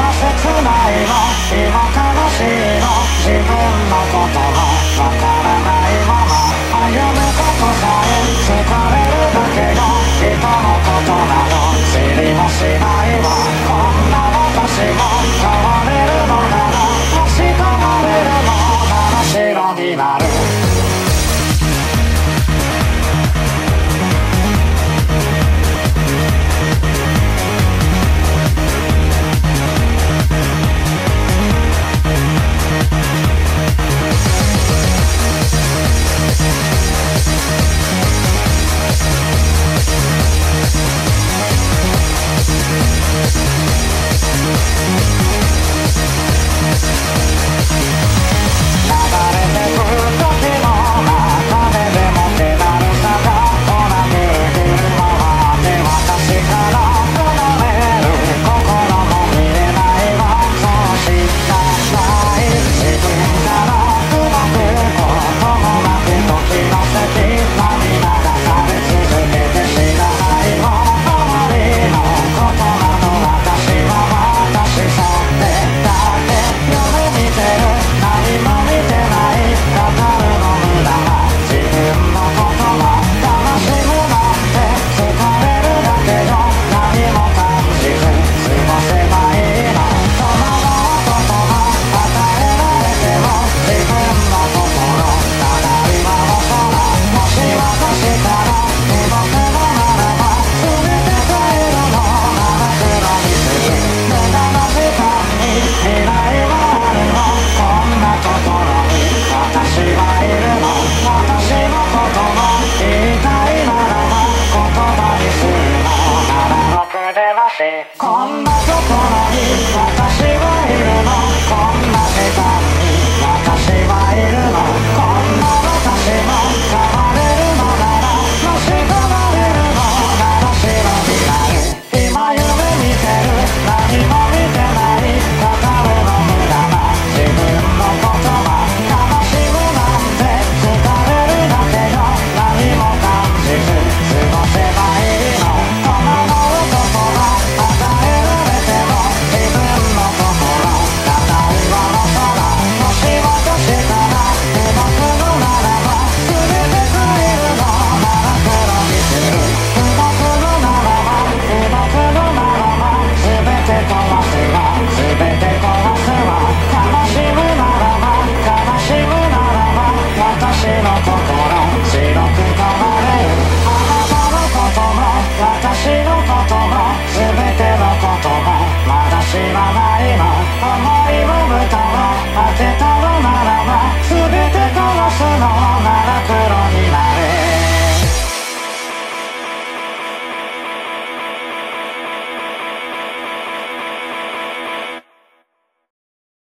の切ないは今悲しいの。自分のこともわからないまま歩むことさえ疲れるだけの人のことなど知りもしないわ。こんな私も変われるのなら。確かまれるの話ろになる。I'm not gonna 思いを無駄を当て